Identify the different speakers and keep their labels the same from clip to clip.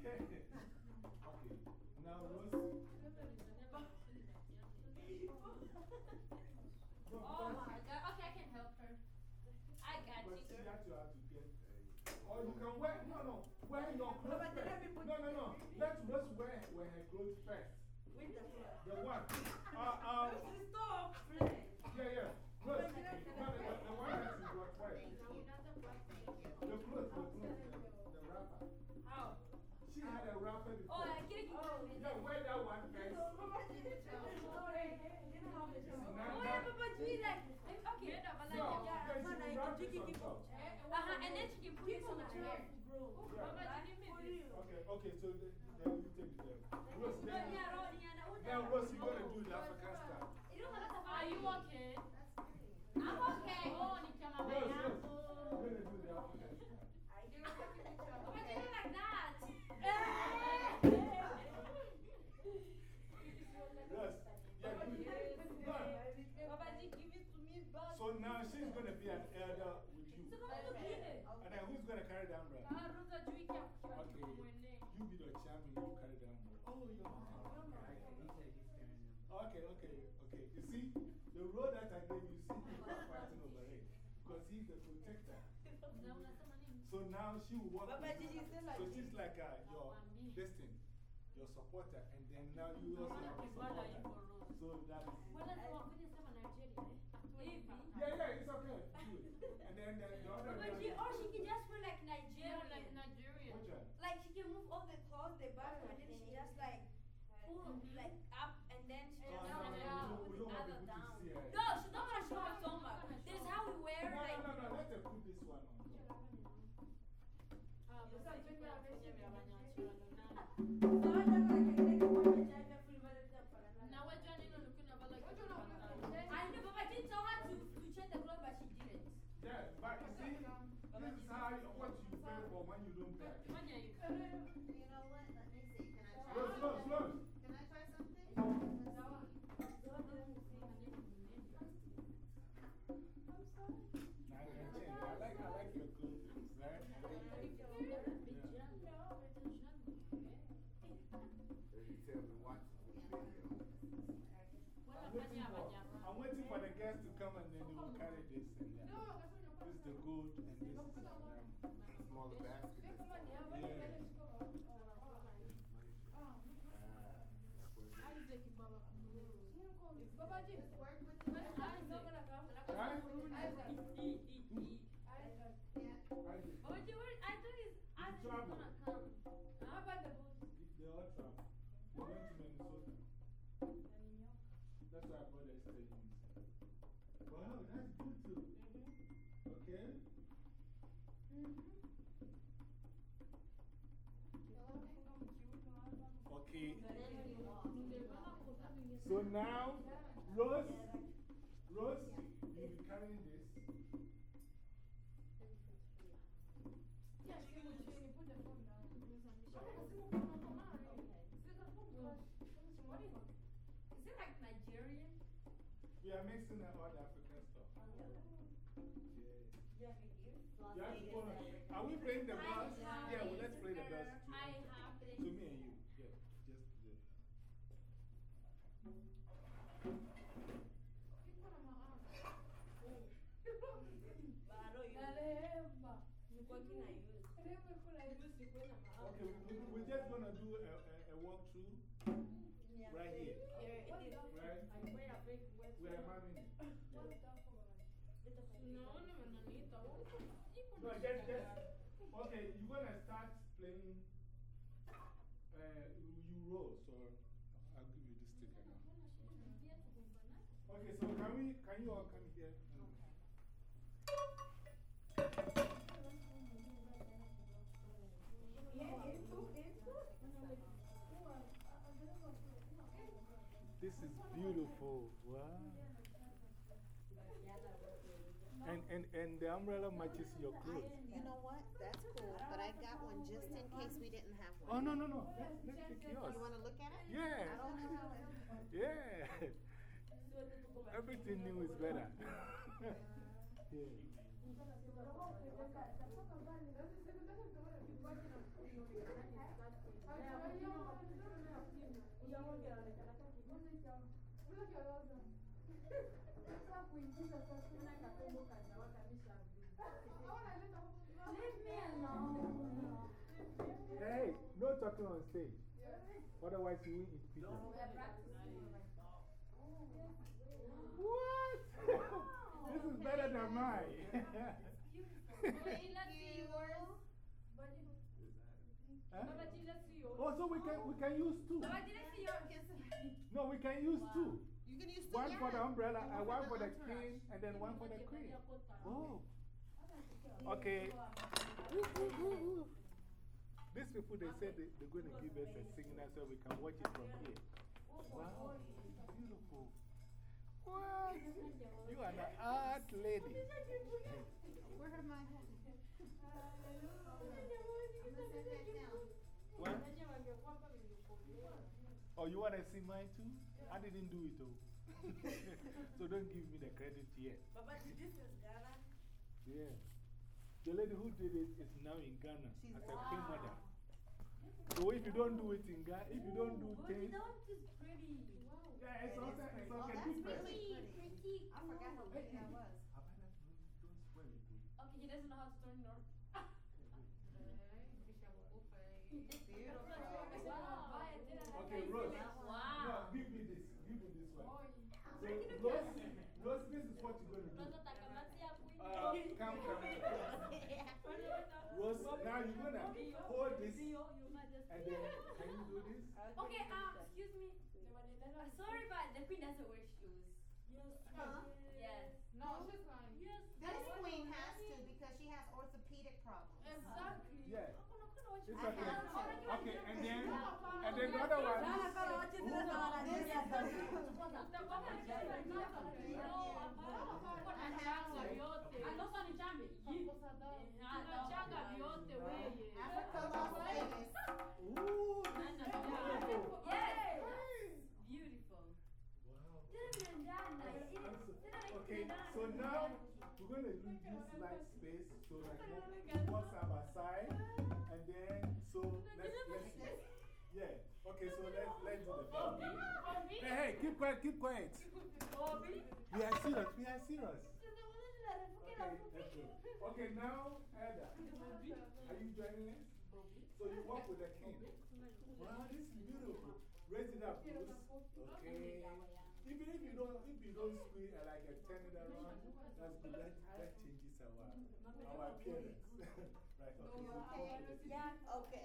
Speaker 1: Okay. Okay. Now, Rose.
Speaker 2: Oh my god. Okay, I can help her. I got
Speaker 1: But
Speaker 2: you.
Speaker 1: she have to get. Uh, or you can wear, no, no, wear your clothes
Speaker 3: but
Speaker 1: first.
Speaker 3: let me put-
Speaker 1: No, no, no. Let Rose wear, wear her clothes first.
Speaker 3: With the floor.
Speaker 1: The one. Uh, um,
Speaker 3: Stop, please.
Speaker 1: yeah, yeah. Rose, no, the, the, the one that you got wear. The clothes, the clothes, the, the wrapper.
Speaker 2: How?
Speaker 1: She had a wrapper before.
Speaker 2: Oh, I get it. Oh,
Speaker 1: Yeah, wear that one first.
Speaker 2: Oh, yeah, Papa G, like, okay.
Speaker 1: No, then she will wrap this on top.
Speaker 2: Uh huh, and then she can put this on her hair. Papa G, give me this.
Speaker 1: Okay, okay, so the, then you take the Rose,
Speaker 2: No,
Speaker 1: then,
Speaker 2: yeah, Ro- yeah, no,
Speaker 1: now Rose, you're going to do the African style.
Speaker 2: Are you okay? I'm okay. Oh, ni kama
Speaker 1: Rose,
Speaker 2: mama
Speaker 1: Rose,
Speaker 2: yako.
Speaker 1: you're going to do the African style.
Speaker 2: Papa G, look like that.
Speaker 1: Yes. Yeah, good. No.
Speaker 2: Papa G, give it to me back.
Speaker 1: So now she's going to be an elder with you.
Speaker 2: So come to clean it.
Speaker 1: And then who's going to carry the umbrella?
Speaker 2: Ah, Rosa Jui kya
Speaker 1: Okay. You be the chairman, you carry the umbrella. Oh, you're Okay, okay, okay. You see, the road that I gave you, see people are fighting over it. Because he's the protector. So now she will walk.
Speaker 3: Papa
Speaker 1: with you.
Speaker 3: Say like
Speaker 1: So she's like uh, your, this thing, your supporter. And then now you also have a supporter. So that is. Yeah, yeah, it's okay. And then the, the other
Speaker 2: Papa G, or she can just wear like Nigerian.
Speaker 1: Which one?
Speaker 2: Like she can move all the clothes, the back, and then she just like pull like up and then she
Speaker 1: Oh,
Speaker 2: just
Speaker 1: no,
Speaker 2: down
Speaker 1: no,
Speaker 2: and
Speaker 1: no,
Speaker 2: down.
Speaker 1: we don't
Speaker 2: the other down.
Speaker 1: see her.
Speaker 2: No, she don't want to show her stomach. This is how we wear
Speaker 1: No,
Speaker 2: like.
Speaker 1: no, no, no, let her put this one on.
Speaker 2: I know
Speaker 1: what,
Speaker 4: let me see, can I try? Can I something? Let's
Speaker 1: Now I can change. I like, I like your clothes, right? I'm waiting for, I'm waiting for the guests to come and then they will carry this and that. This is the gold and this is the um,
Speaker 5: Smaller basket.
Speaker 1: Right? Now,
Speaker 2: Rose, Rose, you'll be carrying this. Yeah,
Speaker 1: you
Speaker 2: can show you put the
Speaker 1: phone down. Is it the phone cross?
Speaker 2: Is it like Nigerian?
Speaker 1: We are mixing up all the African stuff. Oh, yeah. You have to follow. Are Where am I in? No, just, just. Okay, you're going to start playing. Uh, you roll, so I'll give you this sticker now. Okay, so This is beautiful. Wow. And, and, and the umbrella matches your clothes.
Speaker 4: You know what? That's cool, but I got one just in case we didn't have
Speaker 1: Oh,
Speaker 4: one.
Speaker 1: no, no, no. Let's, let's take yours.
Speaker 4: You want to look at it?
Speaker 1: Yeah.
Speaker 4: I don't know how it
Speaker 1: Yeah. Everything new is better. yeah. Hey, no talking on stage. Otherwise, you will eat pizza. What? this is better than mine. Huh? Oh, so we can, we can use two. No, we can use two.
Speaker 4: You can use
Speaker 1: One for the umbrella, and one for the
Speaker 4: entourage.
Speaker 1: king, and then one for the queen. Oh. Okay. These people, they said they, they're going to give us a signal so we can watch it from here. Wow, beautiful. What? You are an art lady.
Speaker 4: Where am I? I'm gonna set that down.
Speaker 1: What? Oh, you want to see mine too? I didn't do it though. so don't give me the credit yet. But this is Ghana? Yeah. The lady who did it is now in Ghana
Speaker 4: She's-
Speaker 1: as a queen mother. So if you don't do it in Ghana, if you don't do oh, things. Yeah, it's okay. It's
Speaker 4: Oh,
Speaker 1: okay.
Speaker 4: that's
Speaker 1: Keep it.
Speaker 4: really pretty. I forgot how big that was.
Speaker 1: Havana, don't, don't spoil it.
Speaker 2: Okay, he doesn't know how to turn it on.
Speaker 1: Okay, Rose.
Speaker 2: Wow.
Speaker 1: No, give me this. Give me this one. So, Rose, Rose, this is what you're going to do. Uh, come, come. Rose, now you're going to hold this. And then, can you do this?
Speaker 2: Okay, um, excuse me. Uh, sorry, but the queen doesn't wear shoes. Yes.
Speaker 4: Huh?
Speaker 2: Yes. No. Yes.
Speaker 4: This queen has to because she has orthopedic problems.
Speaker 1: Yeah. It's okay. Okay, and then, and then the other one.
Speaker 4: Africa, Las Vegas.
Speaker 1: Ooh, this is beautiful.
Speaker 2: Yes.
Speaker 1: Hey.
Speaker 2: Beautiful. Okay,
Speaker 1: so now we're going to use this light space so like we walk side by. And then, so let's, let's, yeah. Okay, so let's, let's do the. Hey, hey, keep quiet, keep quiet. We are serious, we are serious. Okay, let's go. Okay, now, Ada, are you joining us? So you walk with the king. Wow, this is beautiful. Raise it up, Bruce. Okay. Even if you don't, if you don't squeeze uh, like a turn it around, that's good. That, that changes our, our appearance. right, okay. So you walk with the king.
Speaker 2: Yeah.
Speaker 4: Okay.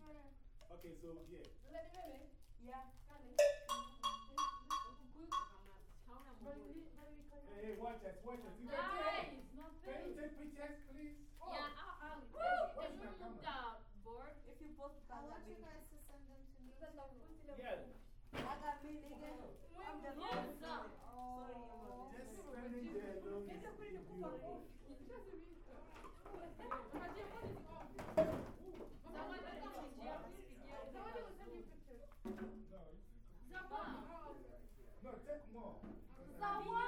Speaker 1: Right. Okay, so yeah.
Speaker 2: Yeah.
Speaker 1: Hey, hey, watch us, watch us. You can, hey, can you take pictures, please?
Speaker 2: Yeah, I'll, I'll
Speaker 1: Watch the
Speaker 2: board.
Speaker 3: If you post
Speaker 4: I want you guys to send them to me. too.
Speaker 1: Yeah.
Speaker 3: I got oh, me, nigga. I'm the
Speaker 2: Yes, sir.
Speaker 3: Sorry,
Speaker 1: Just standing there alone is beautiful. No, take more. Video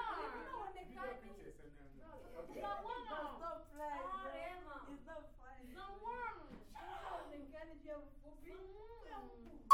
Speaker 1: pictures and then. Okay.
Speaker 3: It's not flying. It's not funny. The kind of job for me.
Speaker 1: To the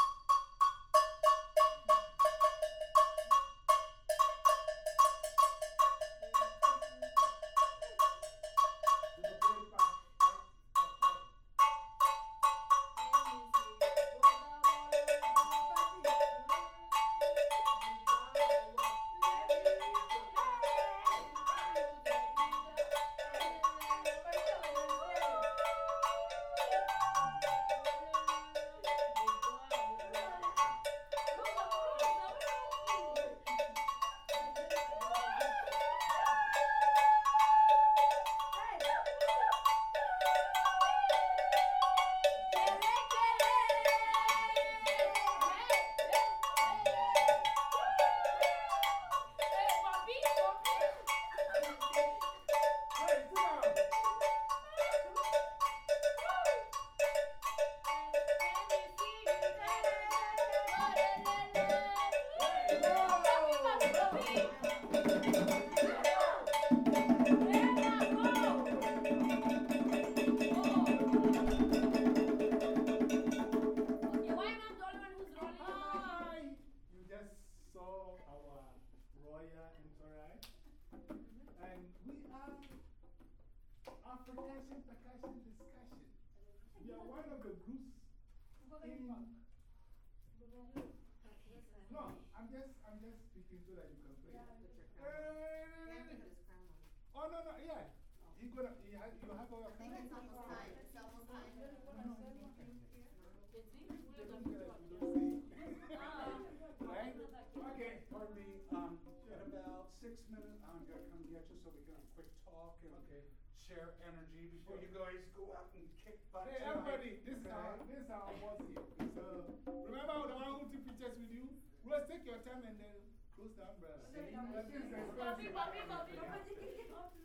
Speaker 5: six minutes, I'm gonna come get you so we can have a quick talk and
Speaker 1: Okay.
Speaker 5: share energy before you guys go out and kick butt.
Speaker 1: Hey,
Speaker 5: tonight,
Speaker 1: everybody, this is our, this is our boss here. So, uh, remember the one who took pictures with you? Let's take your time and then close the umbrella.
Speaker 5: See?
Speaker 1: But this is
Speaker 3: Papi,
Speaker 1: expensive.
Speaker 3: papi, papi.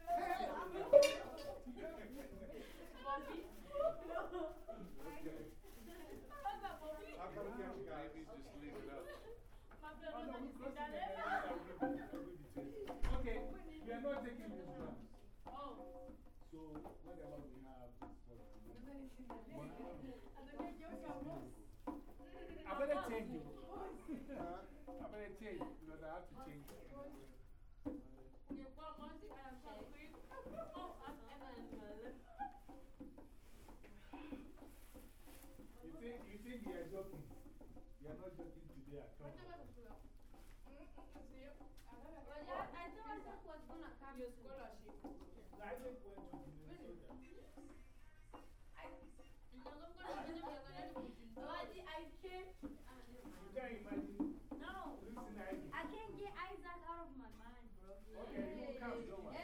Speaker 1: Hey!
Speaker 5: I'll come get you guys.
Speaker 6: just leave it up.
Speaker 1: You- you. Okay, we are not taking these Oh. So, whatever we have I better change it. I better change because I have to change. You think, you think you are joking? You are not joking today at all. Isaac went to Minnesota. You can't imagine losing Isaac.
Speaker 2: I can't get Isaac out of my mind, bro.
Speaker 1: Okay, he will come, don't worry.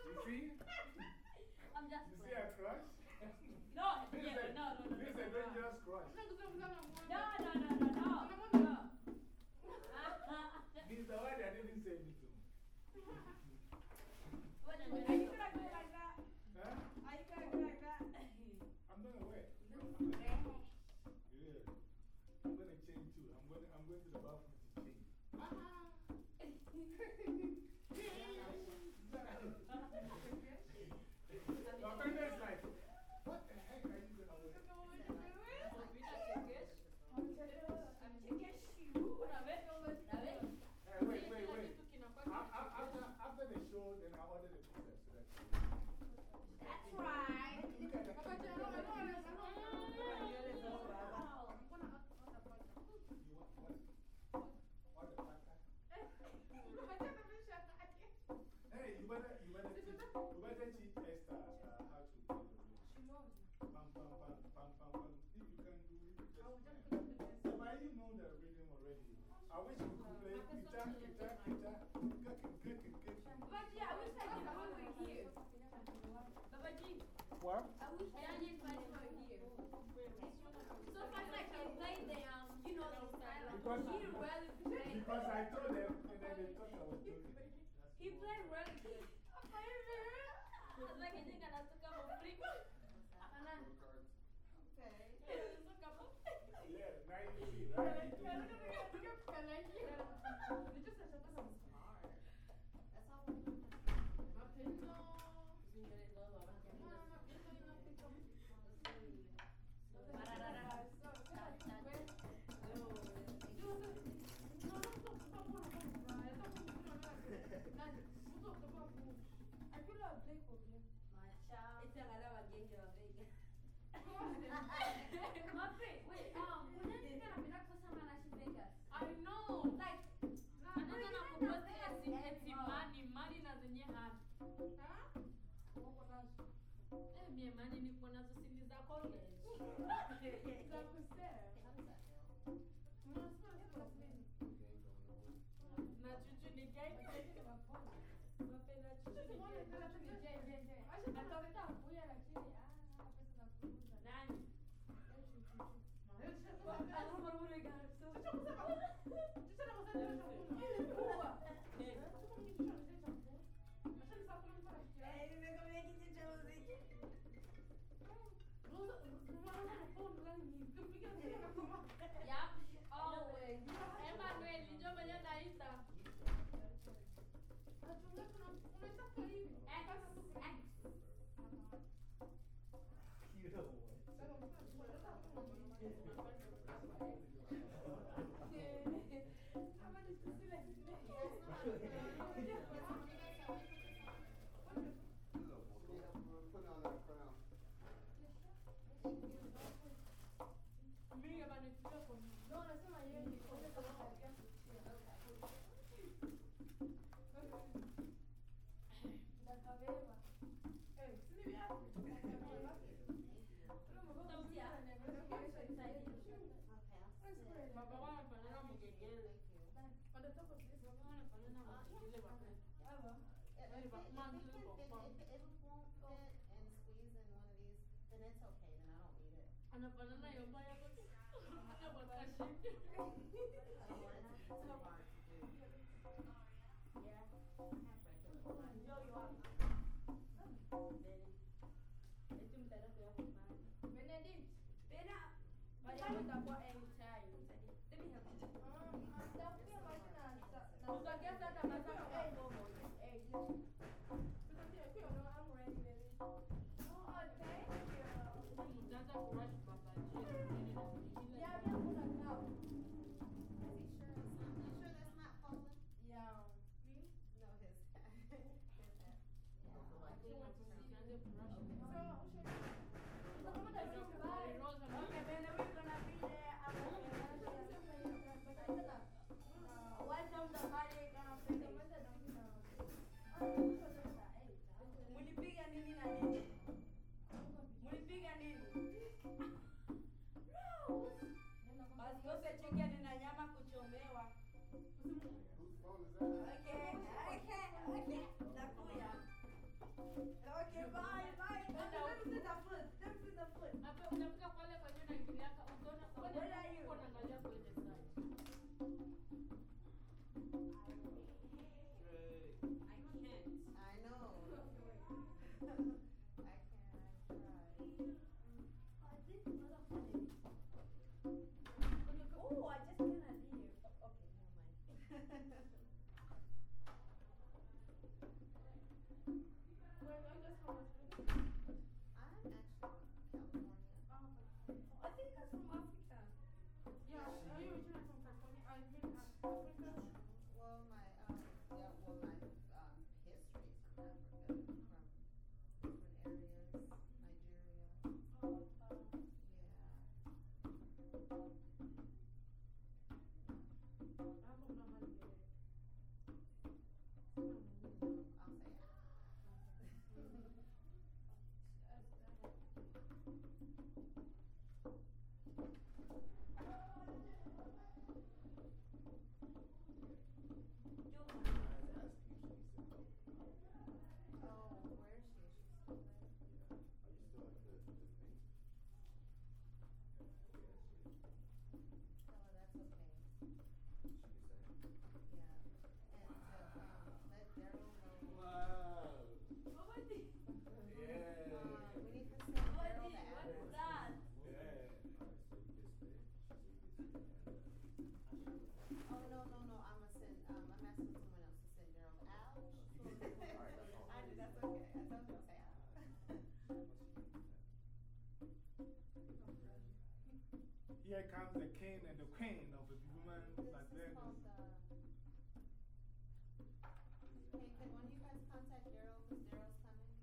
Speaker 1: You see?
Speaker 2: I'm just
Speaker 1: You see a crush?
Speaker 2: He played really good. Like I think I took up a flick.
Speaker 1: Yeah, now you see, right? You told me.
Speaker 2: Esa Смотри. Thank
Speaker 1: you.
Speaker 4: Bon?
Speaker 7: If it, won't fit and squeeze in one of these, then it's okay, then I don't need it.
Speaker 4: You. Benedict.
Speaker 1: Here comes the king and the queen of the woman
Speaker 7: This
Speaker 1: Las
Speaker 7: is
Speaker 1: Vegas.
Speaker 7: called, uh, Hey, can one of you guys contact Daryl, cause Daryl's coming?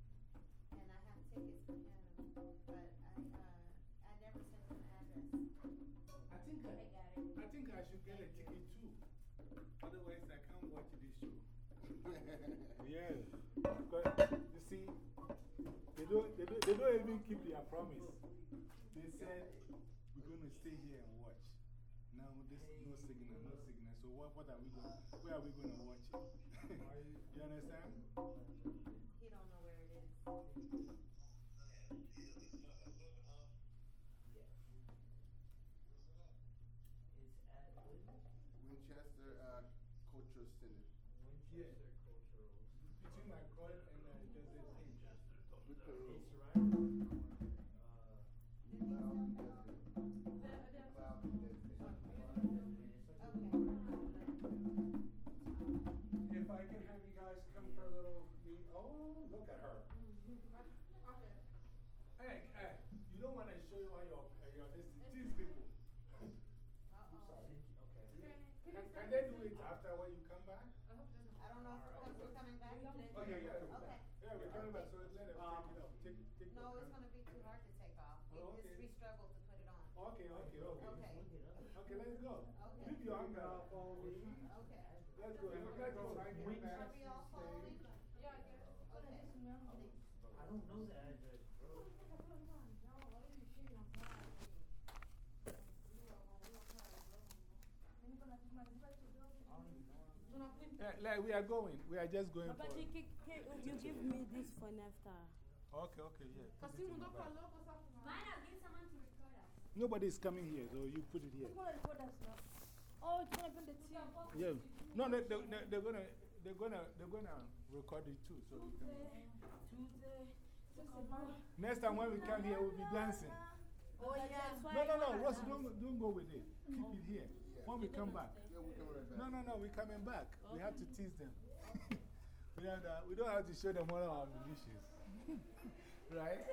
Speaker 7: And I have tickets for him, but I, uh, I never sent him an address.
Speaker 1: I think I,
Speaker 4: I got it.
Speaker 1: I think I should get a ticket too. Otherwise, I can't watch this show. yeah. Because, you see, they don't, they, don't, they don't even keep their promise. They said, we're going to stay here and watch. Now, this no signal, no signal. So, what, what are we going where are we going to watch it? you understand?
Speaker 7: He don't know where it is.
Speaker 5: Can,
Speaker 1: can they do it after when you come back?
Speaker 7: I don't know if we're, coming back.
Speaker 1: Oh, yeah, yeah.
Speaker 7: Okay.
Speaker 1: Yeah, we're coming back, so let them take it off. Take, take
Speaker 7: No, it's gonna be too hard to take off.
Speaker 1: Oh, okay.
Speaker 7: we struggled to put it on.
Speaker 1: Okay, okay, okay.
Speaker 7: Okay.
Speaker 1: Okay, let's go.
Speaker 7: Okay.
Speaker 1: Leave your umbrella for me.
Speaker 7: Okay.
Speaker 1: Let's go. Let's go.
Speaker 5: Right here,
Speaker 1: Wait.
Speaker 5: back.
Speaker 7: Are we all following?
Speaker 8: Yeah, I guess.
Speaker 7: Okay.
Speaker 3: I don't know the address, bro. I don't even know.
Speaker 1: Yeah, like we are going. We are just going
Speaker 3: Papa,
Speaker 1: for.
Speaker 3: you, can, can, you give me this phone after.
Speaker 1: Okay, okay, yeah. put it
Speaker 2: Così
Speaker 1: in
Speaker 2: non
Speaker 1: the
Speaker 2: dopo
Speaker 1: bag.
Speaker 2: allora cosa Mine, I'll get someone to record us.
Speaker 1: Nobody is coming here, so you put it here.
Speaker 3: Who's gonna record us now? Oh, it's gonna be the team.
Speaker 1: Yeah. No, they, they, they, they're gonna, they're gonna, they're gonna record it too, so we can.
Speaker 3: Tuesday. Tuesday.
Speaker 1: Next time when we come here, we'll be dancing.
Speaker 3: Oh, yeah.
Speaker 1: No, no, no, Ross, don't, don't go with it. Keep it here. When we come back.
Speaker 6: Yeah, we come right back.
Speaker 1: No, no, no, we're coming back. We have to tease them. we, don't, uh, we don't have to show them all our ammunitions. right?